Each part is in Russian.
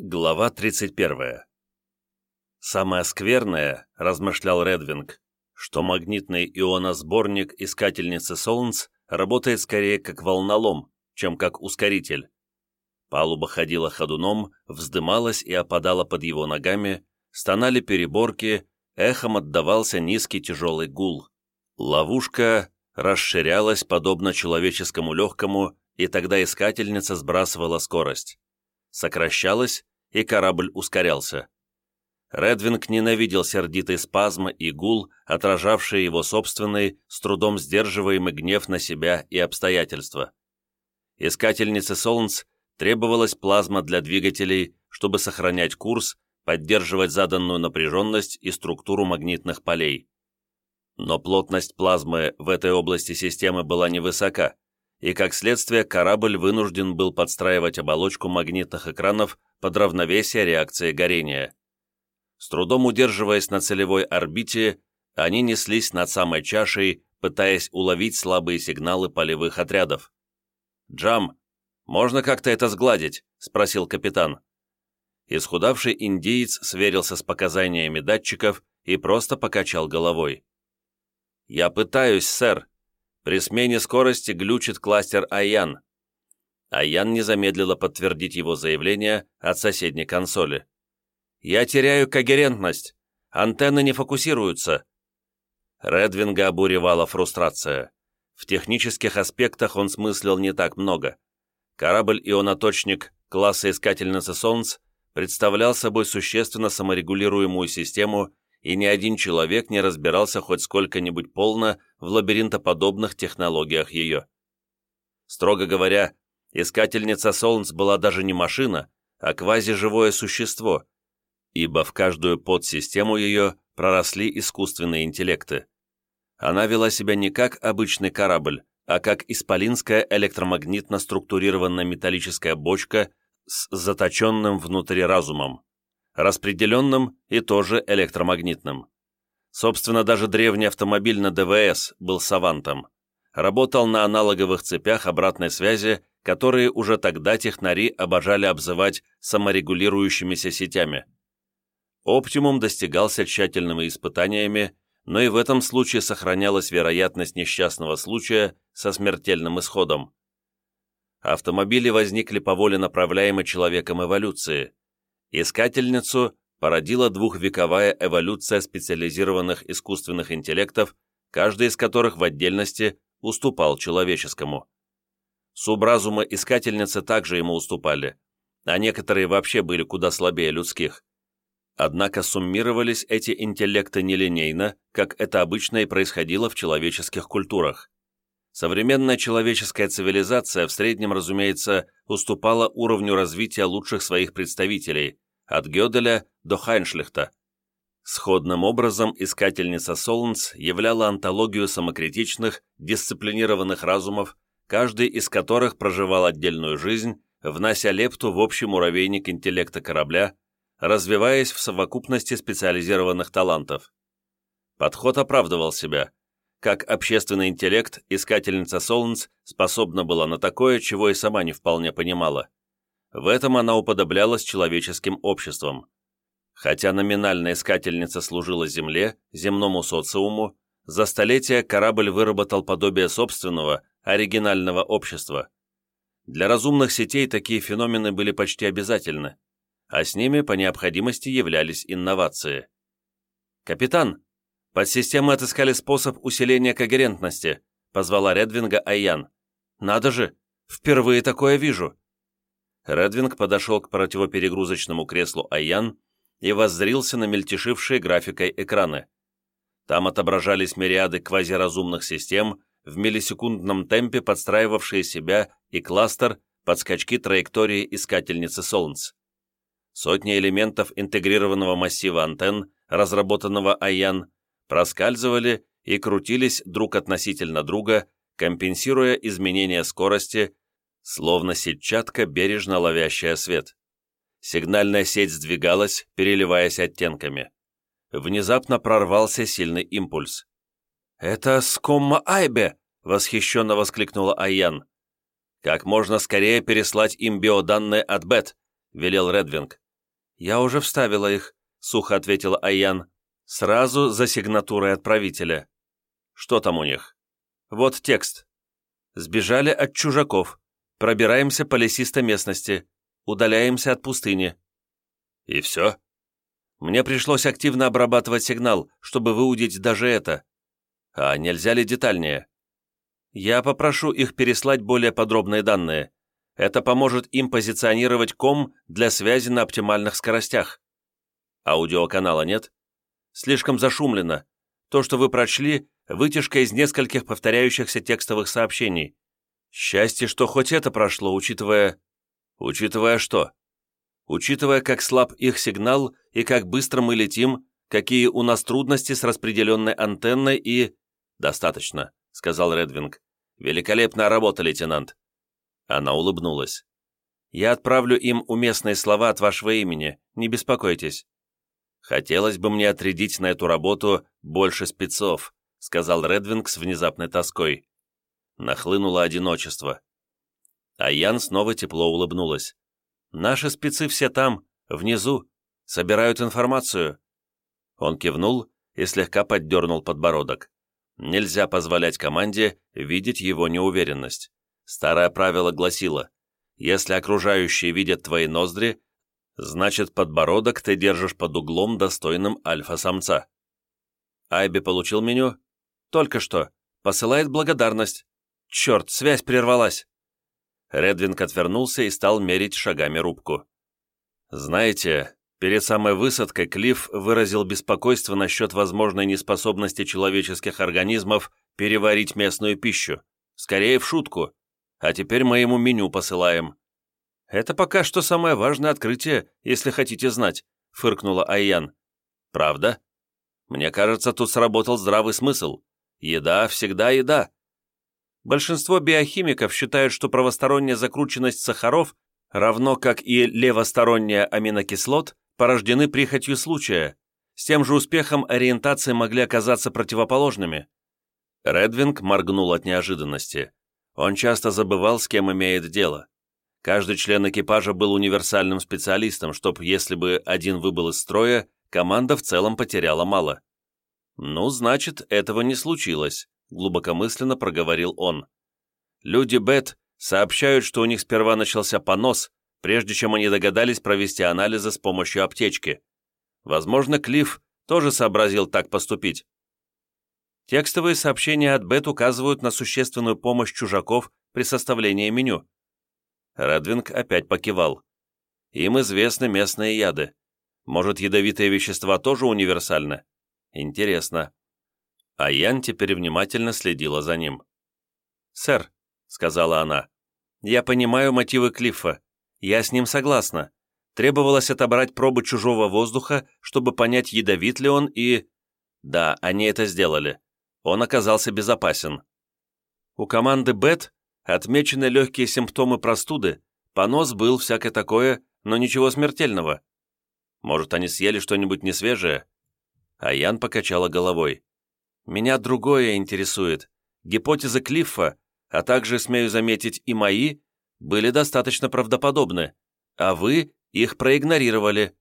Глава 31. «Самое скверное, — размышлял Редвинг, — что магнитный ионосборник искательницы Солнц работает скорее как волнолом, чем как ускоритель. Палуба ходила ходуном, вздымалась и опадала под его ногами, стонали переборки, эхом отдавался низкий тяжелый гул. Ловушка расширялась подобно человеческому легкому, и тогда искательница сбрасывала скорость. Сокращалась, и корабль ускорялся. Редвинг ненавидел сердитый спазм и гул, отражавший его собственный, с трудом сдерживаемый гнев на себя и обстоятельства. Искательнице Солнц требовалась плазма для двигателей, чтобы сохранять курс, поддерживать заданную напряженность и структуру магнитных полей. Но плотность плазмы в этой области системы была невысока, и как следствие корабль вынужден был подстраивать оболочку магнитных экранов под равновесие реакции горения. С трудом удерживаясь на целевой орбите, они неслись над самой чашей, пытаясь уловить слабые сигналы полевых отрядов. «Джам, можно как-то это сгладить?» — спросил капитан. Исхудавший индиец сверился с показаниями датчиков и просто покачал головой. «Я пытаюсь, сэр. При смене скорости глючит кластер Аян а Ян не замедлила подтвердить его заявление от соседней консоли. «Я теряю когерентность. Антенны не фокусируются». Редвинга обуревала фрустрация. В технических аспектах он смыслил не так много. Корабль-ионоточник класса Искательницы Солнц представлял собой существенно саморегулируемую систему, и ни один человек не разбирался хоть сколько-нибудь полно в лабиринтоподобных технологиях ее. Строго говоря, Искательница Солнц была даже не машина, а квазиживое существо, ибо в каждую подсистему ее проросли искусственные интеллекты. Она вела себя не как обычный корабль, а как исполинская электромагнитно структурированная металлическая бочка с заточенным внутри разумом, распределенным и тоже электромагнитным. Собственно, даже древний автомобиль на ДВС был савантом. Работал на аналоговых цепях обратной связи которые уже тогда технари обожали обзывать саморегулирующимися сетями. Оптимум достигался тщательными испытаниями, но и в этом случае сохранялась вероятность несчастного случая со смертельным исходом. Автомобили возникли по воле направляемой человеком эволюции. Искательницу породила двухвековая эволюция специализированных искусственных интеллектов, каждый из которых в отдельности уступал человеческому. Субразумы искательницы также ему уступали, а некоторые вообще были куда слабее людских. Однако суммировались эти интеллекты нелинейно, как это обычно и происходило в человеческих культурах. Современная человеческая цивилизация в среднем, разумеется, уступала уровню развития лучших своих представителей, от Гёделя до Хайншлихта. Сходным образом искательница Солнц являла антологию самокритичных, дисциплинированных разумов, каждый из которых проживал отдельную жизнь, внося лепту в общий муравейник интеллекта корабля, развиваясь в совокупности специализированных талантов. Подход оправдывал себя. Как общественный интеллект, искательница Солнц способна была на такое, чего и сама не вполне понимала. В этом она уподоблялась человеческим обществом. Хотя номинальная искательница служила Земле, земному социуму, за столетия корабль выработал подобие собственного, оригинального общества. Для разумных сетей такие феномены были почти обязательны, а с ними по необходимости являлись инновации. «Капитан, подсистемы отыскали способ усиления когерентности», позвала Редвинга Айян. «Надо же, впервые такое вижу». Редвинг подошел к противоперегрузочному креслу Айян и воззрился на мельтешившие графикой экраны. Там отображались мириады квазиразумных систем, в миллисекундном темпе подстраивавшие себя и кластер под скачки траектории искательницы Солнц. Сотни элементов интегрированного массива антенн, разработанного АЯН, проскальзывали и крутились друг относительно друга, компенсируя изменение скорости, словно сетчатка, бережно ловящая свет. Сигнальная сеть сдвигалась, переливаясь оттенками. Внезапно прорвался сильный импульс. «Это Скомма Айбе!» — восхищенно воскликнула Айян. «Как можно скорее переслать им биоданные от Бет», — велел Редвинг. «Я уже вставила их», — сухо ответила Аян. «Сразу за сигнатурой отправителя». «Что там у них?» «Вот текст. Сбежали от чужаков. Пробираемся по лесистой местности. Удаляемся от пустыни». «И все?» «Мне пришлось активно обрабатывать сигнал, чтобы выудить даже это. А нельзя ли детальнее?» «Я попрошу их переслать более подробные данные. Это поможет им позиционировать ком для связи на оптимальных скоростях. Аудиоканала нет? Слишком зашумлено. То, что вы прочли, вытяжка из нескольких повторяющихся текстовых сообщений. Счастье, что хоть это прошло, учитывая... Учитывая что? Учитывая, как слаб их сигнал и как быстро мы летим, какие у нас трудности с распределенной антенной и... «Достаточно», — сказал Редвинг. «Великолепная работа, лейтенант». Она улыбнулась. «Я отправлю им уместные слова от вашего имени, не беспокойтесь. «Хотелось бы мне отрядить на эту работу больше спецов», сказал Редвинг с внезапной тоской. Нахлынуло одиночество. А Ян снова тепло улыбнулась. «Наши спецы все там, внизу, собирают информацию». Он кивнул и слегка поддернул подбородок. Нельзя позволять команде видеть его неуверенность. Старое правило гласило, если окружающие видят твои ноздри, Значит, подбородок ты держишь под углом, достойным альфа-самца. Айби получил меню? Только что. Посылает благодарность. Черт, связь прервалась. Редвинг отвернулся и стал мерить шагами рубку. Знаете, перед самой высадкой Клифф выразил беспокойство насчет возможной неспособности человеческих организмов переварить местную пищу. Скорее в шутку. А теперь мы ему меню посылаем. «Это пока что самое важное открытие, если хотите знать», — фыркнула Айян. «Правда? Мне кажется, тут сработал здравый смысл. Еда всегда еда». Большинство биохимиков считают, что правосторонняя закрученность сахаров, равно как и левосторонняя аминокислот, порождены прихотью случая. С тем же успехом ориентации могли оказаться противоположными. Редвинг моргнул от неожиданности. Он часто забывал, с кем имеет дело. Каждый член экипажа был универсальным специалистом, чтоб, если бы один выбыл из строя, команда в целом потеряла мало. «Ну, значит, этого не случилось», — глубокомысленно проговорил он. «Люди Бет сообщают, что у них сперва начался понос, прежде чем они догадались провести анализы с помощью аптечки. Возможно, Клифф тоже сообразил так поступить. Текстовые сообщения от Бет указывают на существенную помощь чужаков при составлении меню. Радвинг опять покивал. Им известны местные яды. Может, ядовитые вещества тоже универсальны? Интересно. А Ян теперь внимательно следила за ним. «Сэр», — сказала она, — «я понимаю мотивы Клиффа. Я с ним согласна. Требовалось отобрать пробы чужого воздуха, чтобы понять, ядовит ли он, и...» «Да, они это сделали. Он оказался безопасен». У команды «Бет» Отмечены легкие симптомы простуды, понос был, всякое такое, но ничего смертельного. Может, они съели что-нибудь несвежее? А Ян покачала головой. Меня другое интересует. Гипотезы Клиффа, а также, смею заметить, и мои, были достаточно правдоподобны, а вы их проигнорировали.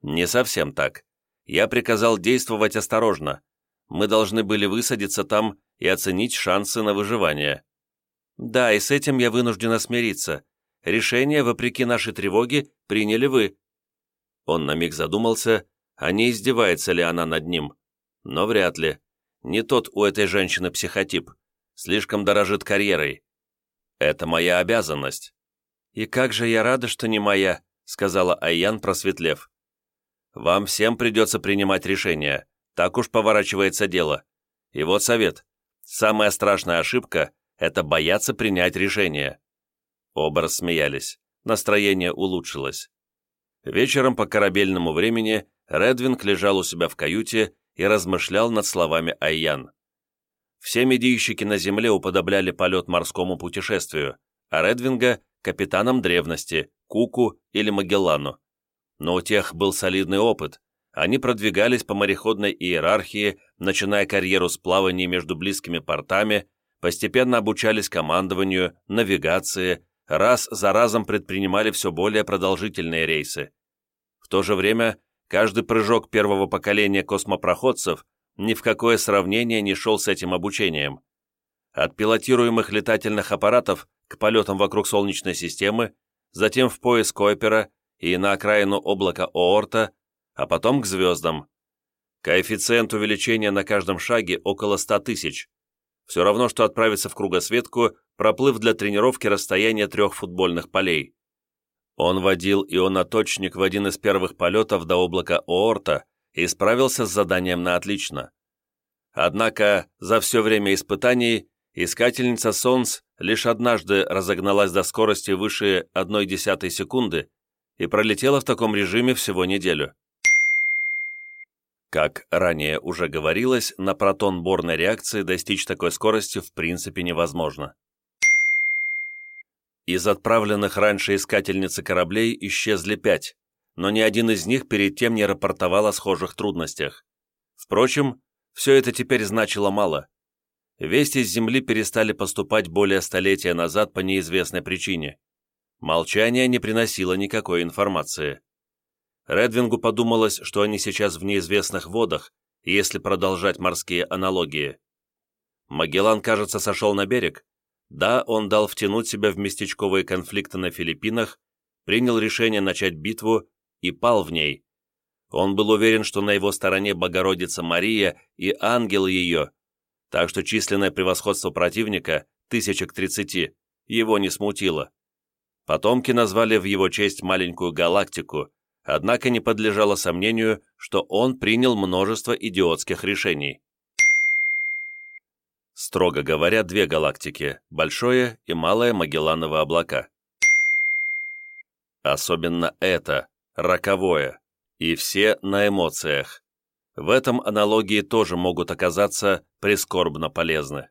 Не совсем так. Я приказал действовать осторожно. Мы должны были высадиться там и оценить шансы на выживание. Да, и с этим я вынуждена смириться. Решение, вопреки нашей тревоге, приняли вы. Он на миг задумался, а не издевается ли она над ним. Но вряд ли. Не тот у этой женщины психотип. Слишком дорожит карьерой. Это моя обязанность. И как же я рада, что не моя, сказала Айян, просветлев. Вам всем придется принимать решение. Так уж поворачивается дело. И вот совет. Самая страшная ошибка это бояться принять решение. Оба рассмеялись. Настроение улучшилось. Вечером по корабельному времени Редвинг лежал у себя в каюте и размышлял над словами Айян. Все медийщики на Земле уподобляли полет морскому путешествию, а Редвинга — капитанам древности, Куку или Магеллану. Но у тех был солидный опыт. Они продвигались по мореходной иерархии, начиная карьеру с плаваний между близкими портами постепенно обучались командованию, навигации, раз за разом предпринимали все более продолжительные рейсы. В то же время каждый прыжок первого поколения космопроходцев ни в какое сравнение не шел с этим обучением. От пилотируемых летательных аппаратов к полетам вокруг Солнечной системы, затем в пояс Койпера и на окраину облака Оорта, а потом к звездам. Коэффициент увеличения на каждом шаге около 100 тысяч. Все равно, что отправиться в кругосветку, проплыв для тренировки расстояние трех футбольных полей. Он водил ионоточник в один из первых полетов до облака Оорта и справился с заданием на отлично. Однако за все время испытаний искательница Солнц лишь однажды разогналась до скорости выше 0,1 секунды и пролетела в таком режиме всего неделю. Как ранее уже говорилось, на протон-борной реакции достичь такой скорости в принципе невозможно. Из отправленных раньше искательницы кораблей исчезли пять, но ни один из них перед тем не рапортовал о схожих трудностях. Впрочем, все это теперь значило мало. Вести с Земли перестали поступать более столетия назад по неизвестной причине. Молчание не приносило никакой информации. Редвингу подумалось, что они сейчас в неизвестных водах, если продолжать морские аналогии. Магеллан, кажется, сошел на берег, да, он дал втянуть себя в местечковые конфликты на Филиппинах, принял решение начать битву и пал в ней. Он был уверен, что на его стороне Богородица Мария и ангел ее, так что численное превосходство противника, тысяча к тридцати, его не смутило. Потомки назвали в его честь маленькую галактику, однако не подлежало сомнению, что он принял множество идиотских решений. Строго говоря, две галактики – Большое и Малое Магелланово облака. Особенно это, роковое, и все на эмоциях. В этом аналогии тоже могут оказаться прискорбно полезны.